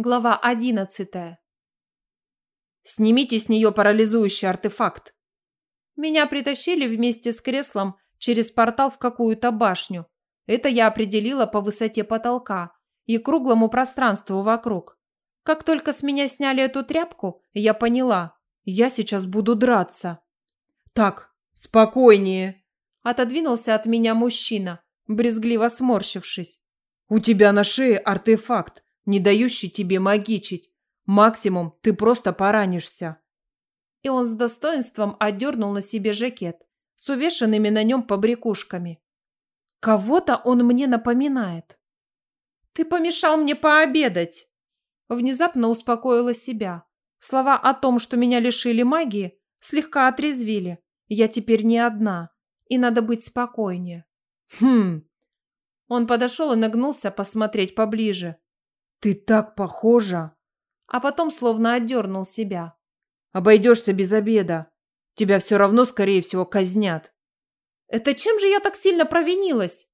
Глава одиннадцатая. «Снимите с нее парализующий артефакт!» Меня притащили вместе с креслом через портал в какую-то башню. Это я определила по высоте потолка и круглому пространству вокруг. Как только с меня сняли эту тряпку, я поняла, я сейчас буду драться. «Так, спокойнее!» Отодвинулся от меня мужчина, брезгливо сморщившись. «У тебя на шее артефакт не дающий тебе магичить. Максимум ты просто поранишься. И он с достоинством одернул на себе жакет с увешанными на нем побрякушками. Кого-то он мне напоминает. «Ты помешал мне пообедать!» Внезапно успокоила себя. Слова о том, что меня лишили магии, слегка отрезвили. Я теперь не одна, и надо быть спокойнее. Хм. Он подошел и нагнулся посмотреть поближе. «Ты так похожа!» А потом словно отдернул себя. «Обойдешься без обеда. Тебя все равно, скорее всего, казнят». «Это чем же я так сильно провинилась?»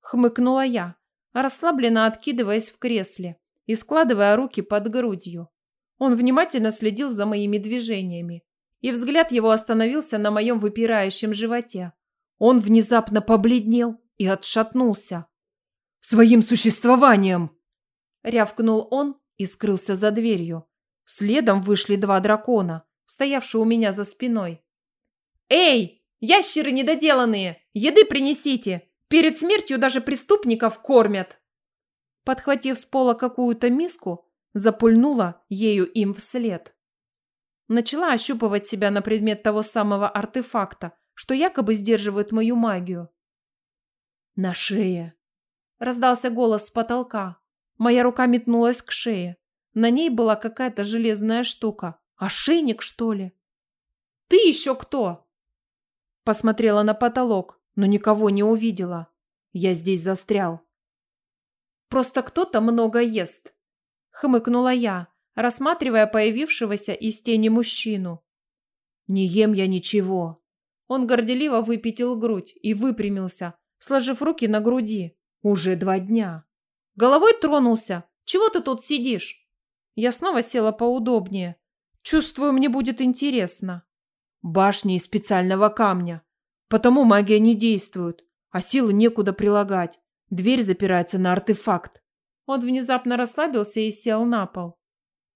Хмыкнула я, расслабленно откидываясь в кресле и складывая руки под грудью. Он внимательно следил за моими движениями, и взгляд его остановился на моем выпирающем животе. Он внезапно побледнел и отшатнулся. «Своим существованием!» Рявкнул он и скрылся за дверью. Следом вышли два дракона, стоявшие у меня за спиной. «Эй, ящеры недоделанные! Еды принесите! Перед смертью даже преступников кормят!» Подхватив с пола какую-то миску, запульнула ею им вслед. Начала ощупывать себя на предмет того самого артефакта, что якобы сдерживает мою магию. «На шее!» – раздался голос с потолка. Моя рука метнулась к шее. На ней была какая-то железная штука. Ошейник, что ли? «Ты еще кто?» Посмотрела на потолок, но никого не увидела. Я здесь застрял. «Просто кто-то много ест», — хмыкнула я, рассматривая появившегося из тени мужчину. «Не ем я ничего». Он горделиво выпятил грудь и выпрямился, сложив руки на груди. «Уже два дня». Головой тронулся. Чего ты тут сидишь? Я снова села поудобнее. Чувствую, мне будет интересно. Башни из специального камня. Потому магия не действует, а силы некуда прилагать. Дверь запирается на артефакт. Он внезапно расслабился и сел на пол.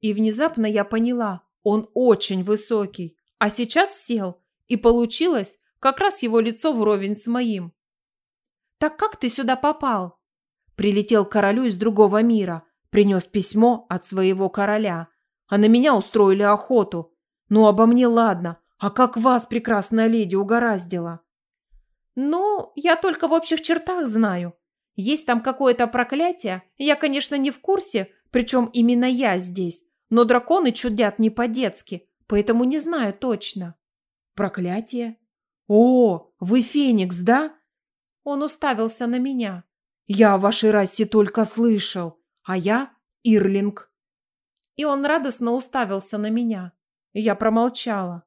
И внезапно я поняла, он очень высокий. А сейчас сел, и получилось как раз его лицо вровень с моим. «Так как ты сюда попал?» Прилетел к королю из другого мира, принес письмо от своего короля. А на меня устроили охоту. Ну, обо мне ладно. А как вас, прекрасная леди, угораздило? Ну, я только в общих чертах знаю. Есть там какое-то проклятие. Я, конечно, не в курсе, причем именно я здесь. Но драконы чудят не по-детски, поэтому не знаю точно. Проклятие? О, вы Феникс, да? Он уставился на меня. Я о вашей расе только слышал, а я Ирлинг. И он радостно уставился на меня. Я промолчала.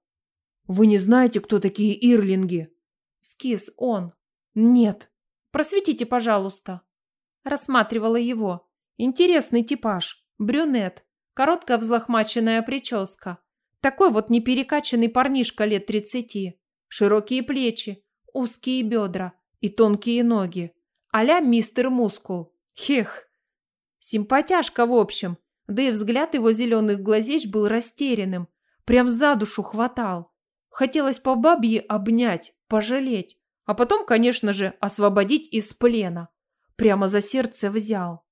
Вы не знаете, кто такие Ирлинги? Скис он. Нет. Просветите, пожалуйста. Рассматривала его. Интересный типаж. Брюнет. Короткая взлохмаченная прическа. Такой вот неперекачанный парнишка лет тридцати. Широкие плечи, узкие бедра и тонкие ноги а мистер Мускул. Хех. Симпатяшка, в общем. Да и взгляд его зеленых глазеч был растерянным. Прям за душу хватал. Хотелось по бабье обнять, пожалеть. А потом, конечно же, освободить из плена. Прямо за сердце взял.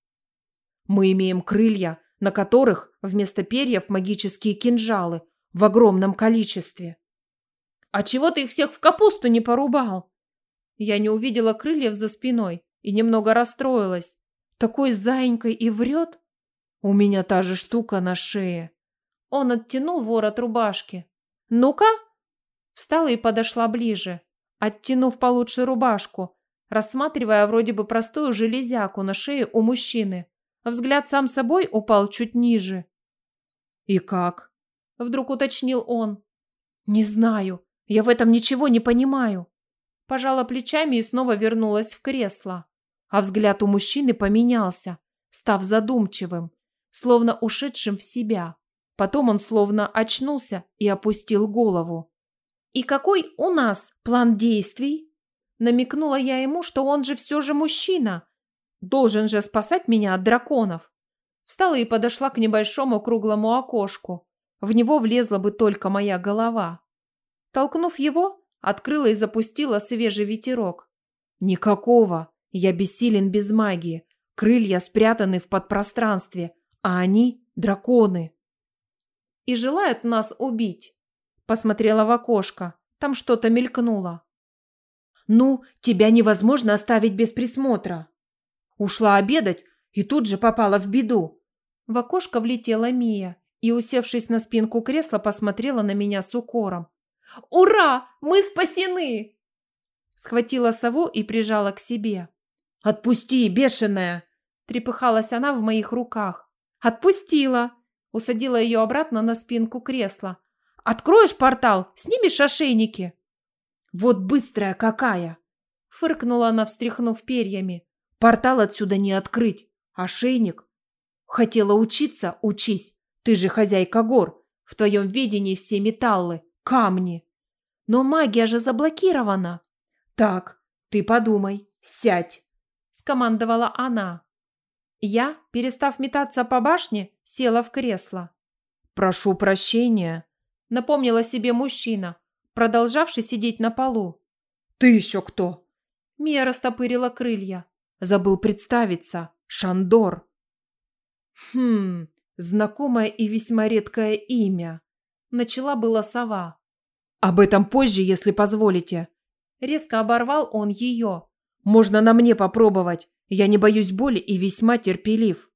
Мы имеем крылья, на которых вместо перьев магические кинжалы в огромном количестве. А чего ты их всех в капусту не порубал? Я не увидела крыльев за спиной и немного расстроилась. Такой заинькой и врет? У меня та же штука на шее. Он оттянул ворот рубашки. Ну-ка! Встала и подошла ближе, оттянув получше рубашку, рассматривая вроде бы простую железяку на шее у мужчины. Взгляд сам собой упал чуть ниже. «И как?» – вдруг уточнил он. «Не знаю. Я в этом ничего не понимаю. Пожала плечами и снова вернулась в кресло. А взгляд у мужчины поменялся, став задумчивым. словно ушедшим в себя. Потом он словно очнулся и опустил голову. «И какой у нас план действий?» Намекнула я ему, что он же все же мужчина. Должен же спасать меня от драконов. Встала и подошла к небольшому круглому окошку. В него влезла бы только моя голова. Толкнув его, открыла и запустила свежий ветерок. «Никакого! Я бессилен без магии. Крылья спрятаны в подпространстве, а они – драконы». «И желают нас убить?» Посмотрела в окошко. Там что-то мелькнуло. «Ну, тебя невозможно оставить без присмотра». Ушла обедать и тут же попала в беду. В окошко влетела Мия и, усевшись на спинку кресла, посмотрела на меня с укором. «Ура! Мы спасены!» Схватила сову и прижала к себе. «Отпусти, бешеная!» Трепыхалась она в моих руках. «Отпустила!» Усадила ее обратно на спинку кресла. «Откроешь портал, снимешь ошейники!» «Вот быстрая какая!» Фыркнула она, встряхнув перьями. «Портал отсюда не открыть. Ошейник. Хотела учиться – учись. Ты же хозяйка гор. В твоем видении все металлы, камни. Но магия же заблокирована. Так, ты подумай, сядь. Скомандовала она. Я, перестав метаться по башне, села в кресло. «Прошу прощения», — напомнила себе мужчина, продолжавший сидеть на полу. «Ты еще кто?» Мия растопырила крылья. Забыл представиться. Шандор. Хм, знакомое и весьма редкое имя. Начала была сова. Об этом позже, если позволите. Резко оборвал он ее. Можно на мне попробовать. Я не боюсь боли и весьма терпелив.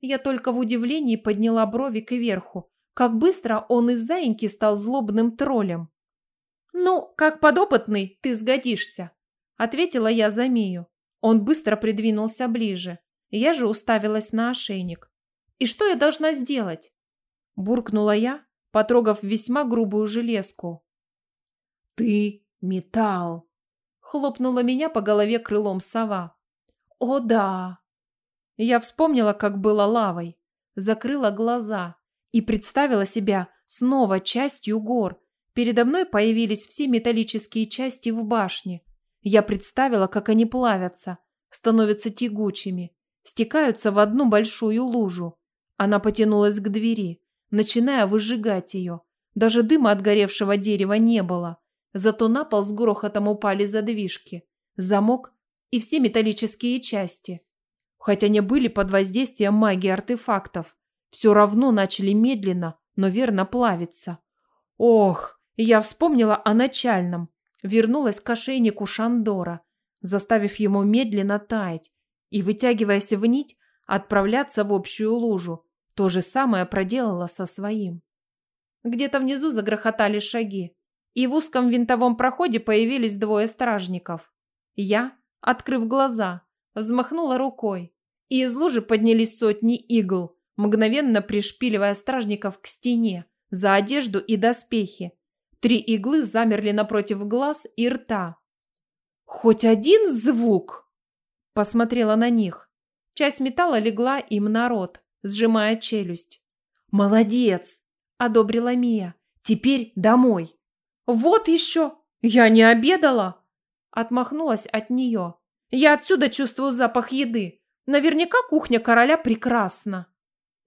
Я только в удивлении подняла брови кверху. Как быстро он из заиньки стал злобным троллем. «Ну, как подопытный, ты сгодишься», — ответила я за Мию. Он быстро придвинулся ближе. Я же уставилась на ошейник. «И что я должна сделать?» Буркнула я, потрогав весьма грубую железку. «Ты металл!» Хлопнула меня по голове крылом сова. «О да!» Я вспомнила, как было лавой, закрыла глаза и представила себя снова частью гор. Передо мной появились все металлические части в башне. Я представила, как они плавятся, становятся тягучими, стекаются в одну большую лужу. Она потянулась к двери, начиная выжигать ее. Даже дыма от горевшего дерева не было. Зато на пол с грохотом упали задвижки, замок и все металлические части. Хотя они были под воздействием магии артефактов, все равно начали медленно, но верно плавиться. Ох, я вспомнила о начальном. Вернулась к ошейнику Шандора, заставив ему медленно таять и, вытягиваясь в нить, отправляться в общую лужу. То же самое проделала со своим. Где-то внизу загрохотали шаги, и в узком винтовом проходе появились двое стражников. Я, открыв глаза, взмахнула рукой, и из лужи поднялись сотни игл, мгновенно пришпиливая стражников к стене, за одежду и доспехи. Три иглы замерли напротив глаз и рта, «Хоть один звук!» Посмотрела на них. Часть металла легла им на рот, сжимая челюсть. «Молодец!» – одобрила Мия. «Теперь домой!» «Вот еще! Я не обедала!» Отмахнулась от нее. «Я отсюда чувствую запах еды. Наверняка кухня короля прекрасна».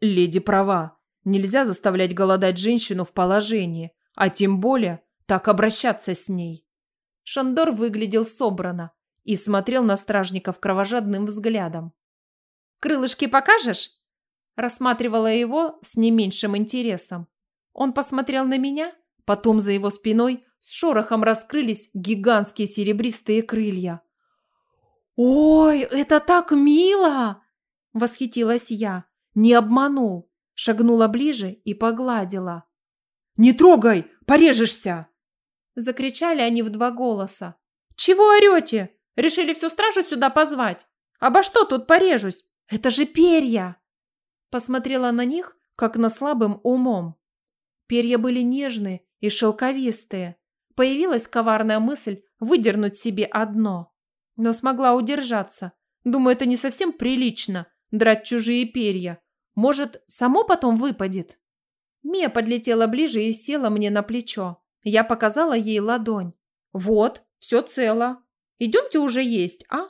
«Леди права. Нельзя заставлять голодать женщину в положении, а тем более так обращаться с ней». Шандор выглядел собрано и смотрел на стражников кровожадным взглядом. «Крылышки покажешь?» Рассматривала его с не меньшим интересом. Он посмотрел на меня, потом за его спиной с шорохом раскрылись гигантские серебристые крылья. «Ой, это так мило!» – восхитилась я. Не обманул. Шагнула ближе и погладила. «Не трогай! Порежешься!» Закричали они в два голоса. «Чего орете? Решили всю стражу сюда позвать? Обо что тут порежусь? Это же перья!» Посмотрела на них, как на слабым умом. Перья были нежные и шелковистые. Появилась коварная мысль выдернуть себе одно. Но смогла удержаться. Думаю, это не совсем прилично – драть чужие перья. Может, само потом выпадет? Мия подлетела ближе и села мне на плечо. Я показала ей ладонь. Вот, все цело. Идемте уже есть, а?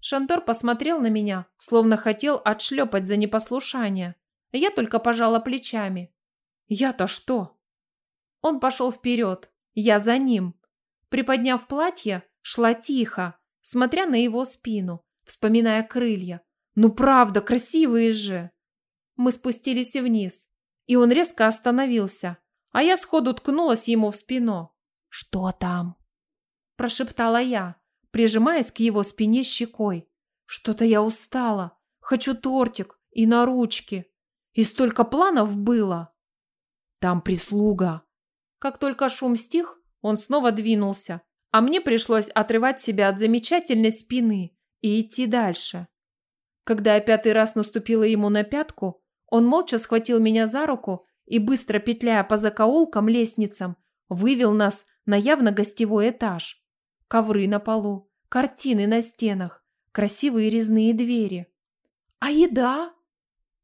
Шантор посмотрел на меня, словно хотел отшлепать за непослушание. Я только пожала плечами. Я-то что? Он пошел вперед, я за ним. Приподняв платье, шла тихо, смотря на его спину, вспоминая крылья. Ну правда, красивые же. Мы спустились вниз, и он резко остановился, а я сходу ткнулась ему в спину. «Что там?» Прошептала я, прижимаясь к его спине щекой. «Что-то я устала. Хочу тортик и на ручки. И столько планов было!» «Там прислуга!» Как только шум стих, он снова двинулся, а мне пришлось отрывать себя от замечательной спины и идти дальше. Когда я пятый раз наступила ему на пятку, он молча схватил меня за руку и, быстро петляя по закоулкам лестницам, вывел нас на явно гостевой этаж. Ковры на полу, картины на стенах, красивые резные двери. «А еда?»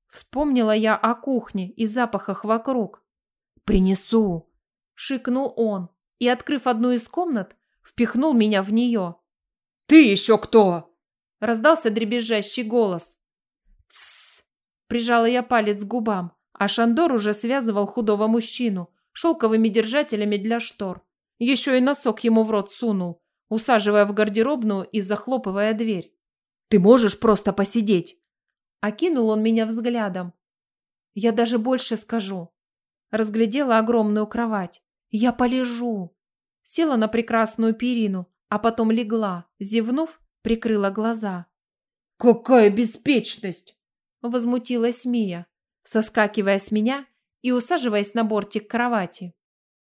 Вспомнила я о кухне и запахах вокруг. «Принесу!» – шикнул он и, открыв одну из комнат, впихнул меня в нее. «Ты еще кто?» – раздался дребезжащий голос. «Тссс!» – прижала я палец к губам, а Шандор уже связывал худого мужчину шелковыми держателями для штор. Еще и носок ему в рот сунул, усаживая в гардеробную и захлопывая дверь. «Ты можешь просто посидеть?» Окинул он меня взглядом. Я даже больше скажу. Разглядела огромную кровать. Я полежу. Села на прекрасную перину, а потом легла, зевнув, прикрыла глаза. «Какая беспечность!» Возмутилась Мия, соскакивая с меня и усаживаясь на бортик кровати.